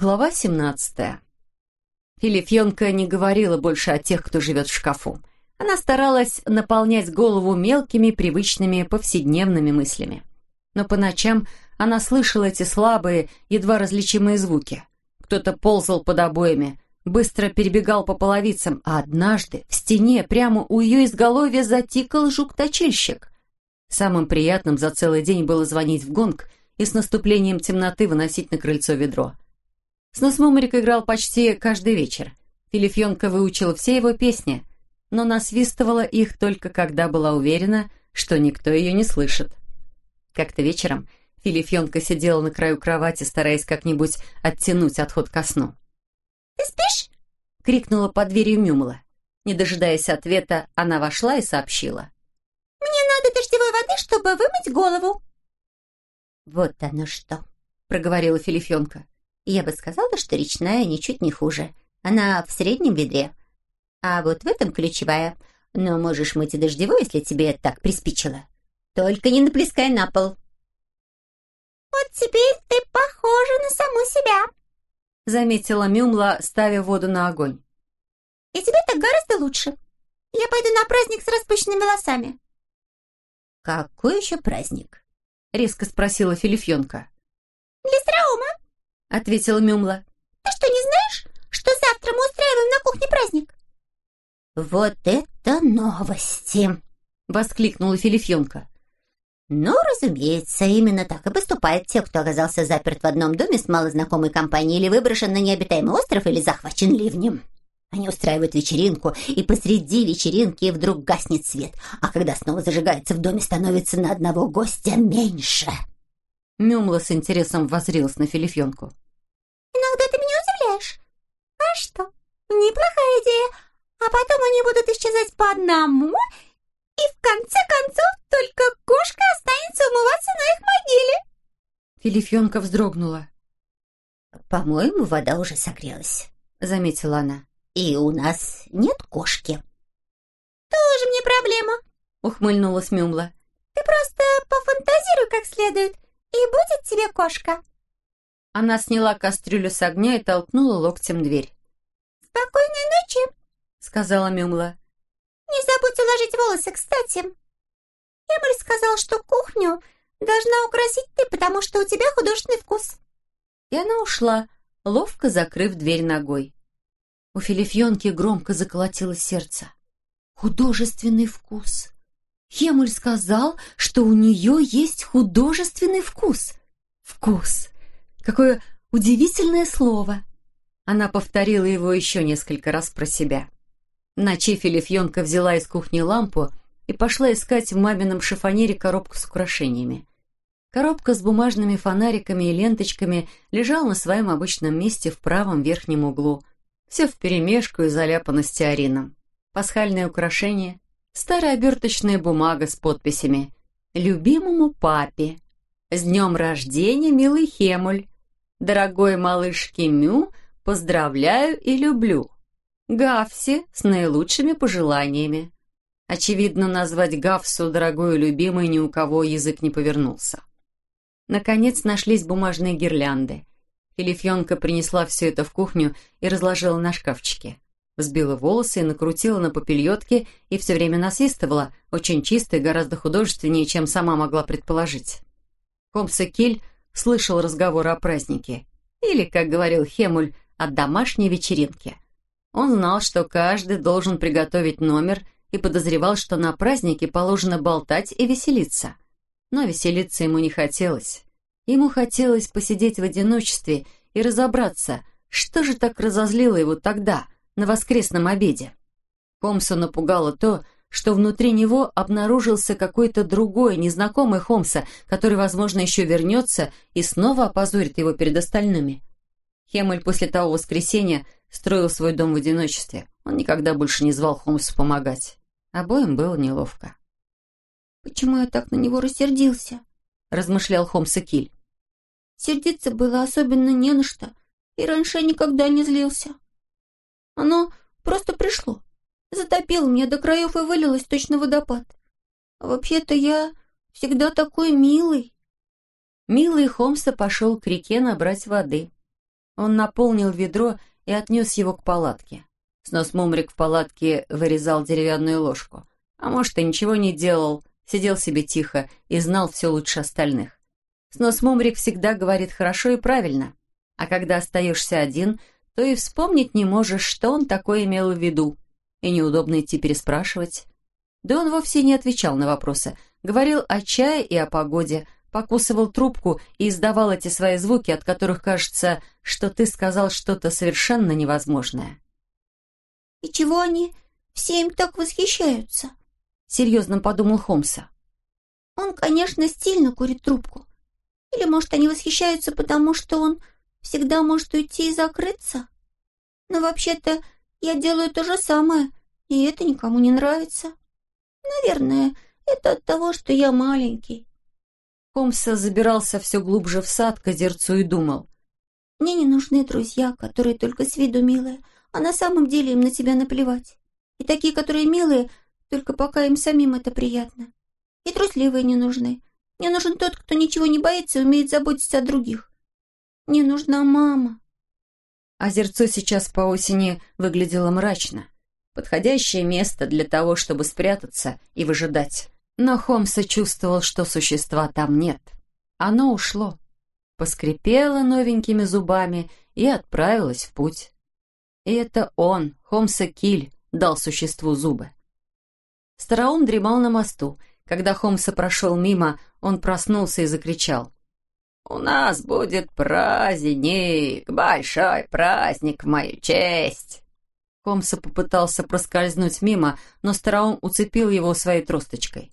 Глава 17. Филифьонка не говорила больше о тех, кто живет в шкафу. Она старалась наполнять голову мелкими, привычными, повседневными мыслями. Но по ночам она слышала эти слабые, едва различимые звуки. Кто-то ползал под обоями, быстро перебегал по половицам, а однажды в стене прямо у ее изголовья затикал жук-точильщик. Самым приятным за целый день было звонить в гонг и с наступлением темноты выносить на крыльцо ведро – Сносмумрик играл почти каждый вечер. Филифьонка выучила все его песни, но насвистывала их только когда была уверена, что никто ее не слышит. Как-то вечером Филифьонка сидела на краю кровати, стараясь как-нибудь оттянуть отход ко сну. «Ты спишь?» — крикнула под дверью Мюмла. Не дожидаясь ответа, она вошла и сообщила. «Мне надо дождевой воды, чтобы вымыть голову». «Вот оно что», — проговорила Филифьонка. Я бы сказала, что речная ничуть не хуже. Она в среднем ведре. А вот в этом ключевая. Но можешь мыть и дождевой, если тебе так приспичило. Только не наплескай на пол. «Вот теперь ты похожа на саму себя», — заметила Мюмла, ставя воду на огонь. «И тебе так гораздо лучше. Я пойду на праздник с распущенными волосами». «Какой еще праздник?» — резко спросила Филифьонка. «Для Страума», — ответила Мюмла. «Ты что, не знаешь, что завтра мы устраиваем на кухне праздник?» «Вот это новости!» — воскликнула Филифьонка. «Ну, разумеется, именно так и поступают те, кто оказался заперт в одном доме с малознакомой компанией или выброшен на необитаемый остров или захвачен ливнем. Они устраивают вечеринку, и посреди вечеринки вдруг гаснет свет, а когда снова зажигается в доме, становится на одного гостя меньше». Мюмла с интересом возрилась на Филифьонку. «Иногда ты меня удивляешь. А что? Неплохая идея. А потом они будут исчезать по одному, и в конце концов только кошка останется умываться на их могиле». Филифьонка вздрогнула. «По-моему, вода уже согрелась», — заметила она. «И у нас нет кошки». «Тоже мне проблема», — ухмыльнулась Мюмла. «Ты просто пофантазируй как следует» «И будет тебе кошка?» Она сняла кастрюлю с огня и толкнула локтем дверь. «Спокойной ночи», — сказала Мюмла. «Не забудь уложить волосы, кстати. Эмиль сказал, что кухню должна украсить ты, потому что у тебя художественный вкус». И она ушла, ловко закрыв дверь ногой. У Филифьонки громко заколотилось сердце. «Художественный вкус!» Хемуль сказал, что у нее есть художественный вкус. Вкус. Какое удивительное слово. Она повторила его еще несколько раз про себя. Ночи Филифьонка взяла из кухни лампу и пошла искать в мамином шифонере коробку с украшениями. Коробка с бумажными фонариками и ленточками лежала на своем обычном месте в правом верхнем углу. Все вперемешку и заляпано стеарином. Пасхальное украшение, Старая оберточная бумага с подписями «Любимому папе», «С днем рождения, милый Хемуль», «Дорогой малышки Мю, поздравляю и люблю», «Гавси с наилучшими пожеланиями». Очевидно, назвать Гавсу дорогой и любимой ни у кого язык не повернулся. Наконец нашлись бумажные гирлянды. Филифьонка принесла все это в кухню и разложила на шкафчике взбила волосы и накрутила на попельотке и все время насвистывала, очень чисто и гораздо художественнее, чем сама могла предположить. Холмс Киль слышал разговоры о празднике, или, как говорил Хемуль, о домашней вечеринке. Он знал, что каждый должен приготовить номер и подозревал, что на празднике положено болтать и веселиться. Но веселиться ему не хотелось. Ему хотелось посидеть в одиночестве и разобраться, что же так разозлило его тогда – на воскресном обеде. Холмса напугало то, что внутри него обнаружился какой-то другой, незнакомый Холмса, который, возможно, еще вернется и снова опозорит его перед остальными. Хемель после того воскресенья строил свой дом в одиночестве. Он никогда больше не звал Холмсу помогать. Обоим было неловко. «Почему я так на него рассердился?» — размышлял Холмс и Киль. «Сердиться было особенно не на что, и раньше я никогда не злился». Оно просто пришло. Затопило меня до краев и вылилось точно водопад. Вообще-то я всегда такой милый. Милый Холмса пошел к реке набрать воды. Он наполнил ведро и отнес его к палатке. Снос Мумрик в палатке вырезал деревянную ложку. А может, и ничего не делал, сидел себе тихо и знал все лучше остальных. Снос Мумрик всегда говорит хорошо и правильно. А когда остаешься один, то и вспомнить не можешь, что он такое имел в виду. И неудобно идти переспрашивать. Да он вовсе не отвечал на вопросы. Говорил о чае и о погоде, покусывал трубку и издавал эти свои звуки, от которых кажется, что ты сказал что-то совершенно невозможное. «И чего они все им так восхищаются?» — серьезно подумал Холмса. «Он, конечно, стильно курит трубку. Или, может, они восхищаются, потому что он всегда может уйти и закрыться? Но вообще-то я делаю то же самое, и это никому не нравится. Наверное, это от того, что я маленький. Холмса забирался все глубже в сад к озерцу и думал. «Мне не нужны друзья, которые только с виду милые, а на самом деле им на тебя наплевать. И такие, которые милые, только пока им самим это приятно. И трусливые не нужны. Мне нужен тот, кто ничего не боится и умеет заботиться о других. Мне нужна мама». Озерцо сейчас по осени выглядело мрачно. Подходящее место для того, чтобы спрятаться и выжидать. Но Холмс чувствовал, что существа там нет. Оно ушло, поскрипело новенькими зубами и отправилось в путь. И это он, Холмса Киль, дал существу зубы. Староум дремал на мосту. Когда Холмса прошел мимо, он проснулся и закричал. «У нас будет праздник, большой праздник в мою честь!» Холмса попытался проскользнуть мимо, но Староум уцепил его своей тросточкой.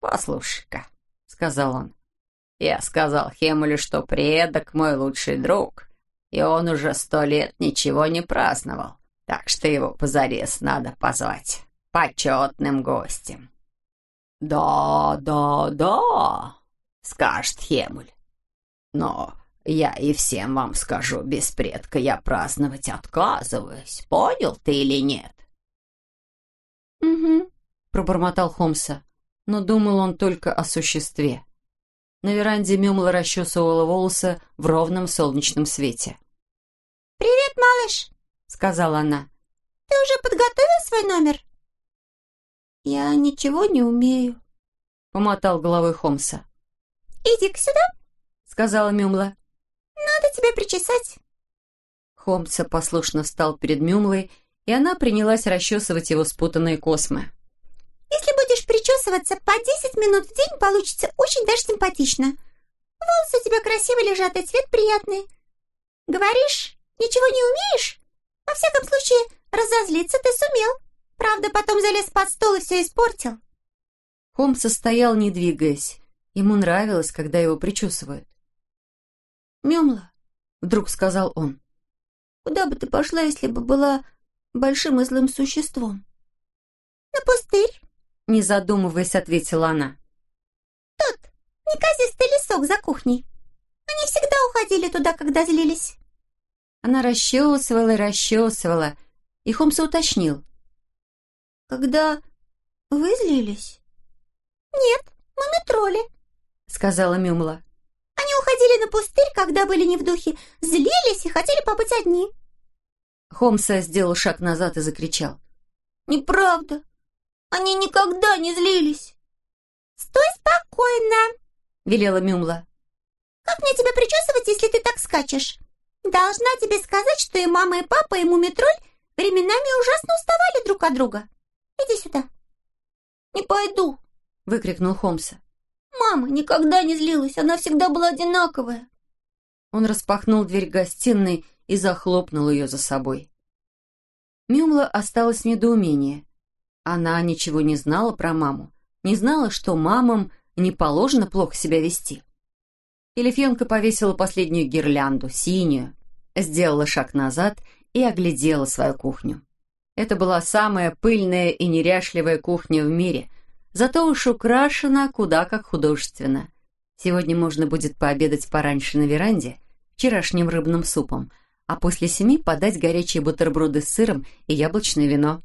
«Послушай-ка», — сказал он, — «я сказал Хемулю, что предок мой лучший друг, и он уже сто лет ничего не праздновал, так что его позарез надо позвать почетным гостем». «Да, да, да», — скажет Хемуль. «Но я и всем вам скажу, без предка я праздновать отказываюсь. Понял ты или нет?» «Угу», — пробормотал Холмса но думал он только о существе. На веранде Мюмла расчесывала волосы в ровном солнечном свете. «Привет, малыш!» — сказала она. «Ты уже подготовил свой номер?» «Я ничего не умею», — помотал головой Холмса. «Иди-ка сюда», — сказала Мюмла. «Надо тебя причесать». Холмса послушно встал перед Мюмлой, и она принялась расчесывать его спутанные космы. Если будешь причесываться по 10 минут в день, получится очень даже симпатично. Волосы у тебя красиво лежат, и цвет приятный. Говоришь, ничего не умеешь? Во всяком случае, разозлиться ты сумел. Правда, потом залез под стол и все испортил. Холмс стоял, не двигаясь. Ему нравилось, когда его причесывают. «Мемла», — вдруг сказал он, — «куда бы ты пошла, если бы была большим и злым существом?» «На пустырь», не задумываясь, ответила она. «Тот, неказистый лесок за кухней. Они всегда уходили туда, когда злились». Она расчесывала и расчесывала, и Холмс уточнил. «Когда вы злились?» «Нет, мы метроли», — сказала Мюмла. «Они уходили на пустырь, когда были не в духе, злились и хотели побыть одни». Холмса сделал шаг назад и закричал. «Неправда. Они никогда не злились. «Стой спокойно!» — велела Мюмла. «Как мне тебя причесывать, если ты так скачешь? Должна тебе сказать, что и мама, и папа, и мумитроль временами ужасно уставали друг от друга. Иди сюда». «Не пойду!» — выкрикнул Холмса. «Мама никогда не злилась, она всегда была одинаковая». Он распахнул дверь гостиной и захлопнул ее за собой. Мюмла осталось недоумение. Она ничего не знала про маму, не знала, что мамам не положено плохо себя вести. Елефьенка повесила последнюю гирлянду, синюю, сделала шаг назад и оглядела свою кухню. Это была самая пыльная и неряшливая кухня в мире, зато уж украшена куда как художественно. Сегодня можно будет пообедать пораньше на веранде, вчерашним рыбным супом, а после семи подать горячие бутерброды с сыром и яблочное вино.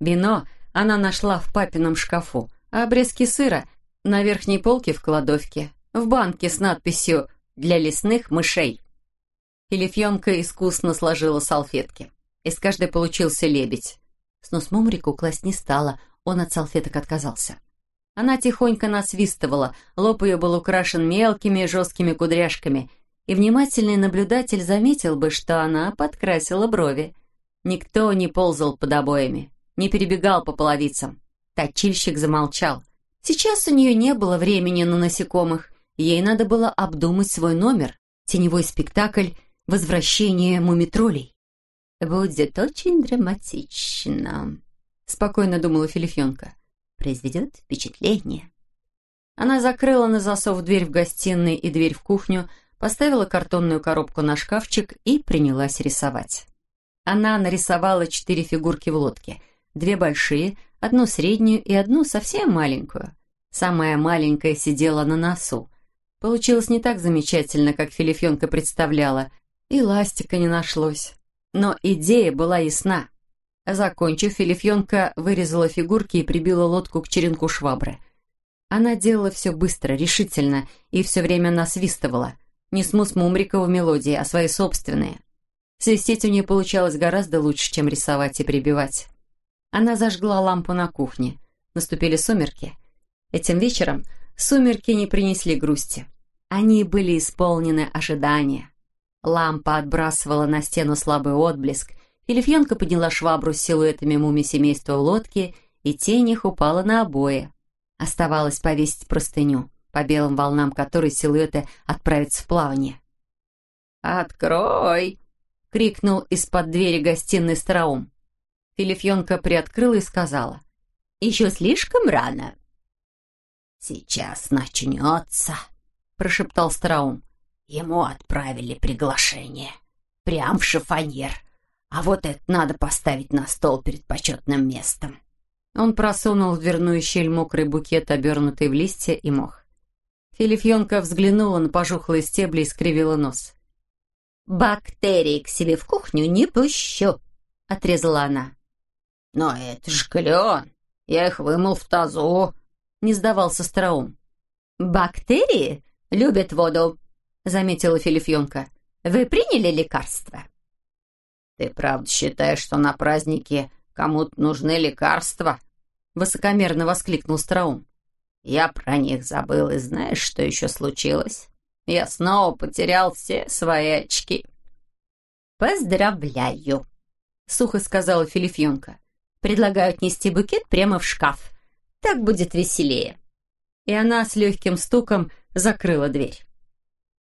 Вино — она нашла в папином шкафу, а обрезки сыра на верхней полке в кладовке, в банке с надписью «Для лесных мышей». Филифьонка искусно сложила салфетки. Из каждой получился лебедь. Снос Мумрику класть не стала, он от салфеток отказался. Она тихонько насвистывала, лоб ее был украшен мелкими жесткими кудряшками, и внимательный наблюдатель заметил бы, что она подкрасила брови. Никто не ползал под обоями, не перебегал по половицам. Точильщик замолчал. Сейчас у нее не было времени на насекомых, ей надо было обдумать свой номер, теневой спектакль «Возвращение мумитролей». «Будет очень драматично», — спокойно думала Филифенка произведет впечатление. Она закрыла на засов дверь в гостиной и дверь в кухню, поставила картонную коробку на шкафчик и принялась рисовать. Она нарисовала четыре фигурки в лодке. Две большие, одну среднюю и одну совсем маленькую. Самая маленькая сидела на носу. Получилось не так замечательно, как Филифенка представляла, и ластика не нашлось. Но идея была ясна. Закончив, Филифьонка вырезала фигурки и прибила лодку к черенку швабры. Она делала все быстро, решительно и все время насвистывала. Не смус Мумрикова мелодии, а свои собственные. Свистеть у нее получалось гораздо лучше, чем рисовать и прибивать. Она зажгла лампу на кухне. Наступили сумерки. Этим вечером сумерки не принесли грусти. Они были исполнены ожидания. Лампа отбрасывала на стену слабый отблеск, Филифьянка подняла швабру с силуэтами мумий семейства в лодке, и тень их упала на обои. Оставалось повесить простыню, по белым волнам которой силуэты отправятся в плавание. «Открой!» — крикнул из-под двери гостиной Стараум. Филифьонка приоткрыла и сказала. «Еще слишком рано». «Сейчас начнется», — прошептал Стараум. «Ему отправили приглашение. Прям в шифоньер. А вот это надо поставить на стол перед почетным местом. Он просунул в дверную щель мокрый букет, обернутый в листья и мох. Филифьонка взглянула на пожухлые стебли и скривила нос. «Бактерии к себе в кухню не пущу», — отрезала она. «Но это ж клен, я их вымыл в тазу», — не сдавался Страум. «Бактерии любят воду», — заметила Филифьонка. «Вы приняли лекарство?» «Ты правда считаешь, что на празднике кому-то нужны лекарства?» Высокомерно воскликнул Страум. «Я про них забыл, и знаешь, что еще случилось? Я снова потерял все свои очки». «Поздравляю», — сухо сказала Филифьонка. «Предлагаю отнести букет прямо в шкаф. Так будет веселее». И она с легким стуком закрыла дверь.